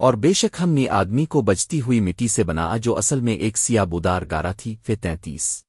اور بے شک ہم نے آدمی کو بجتی ہوئی مٹی سے بنا جو اصل میں ایک سیاہ بودار گارا تھی، فی تینتیس۔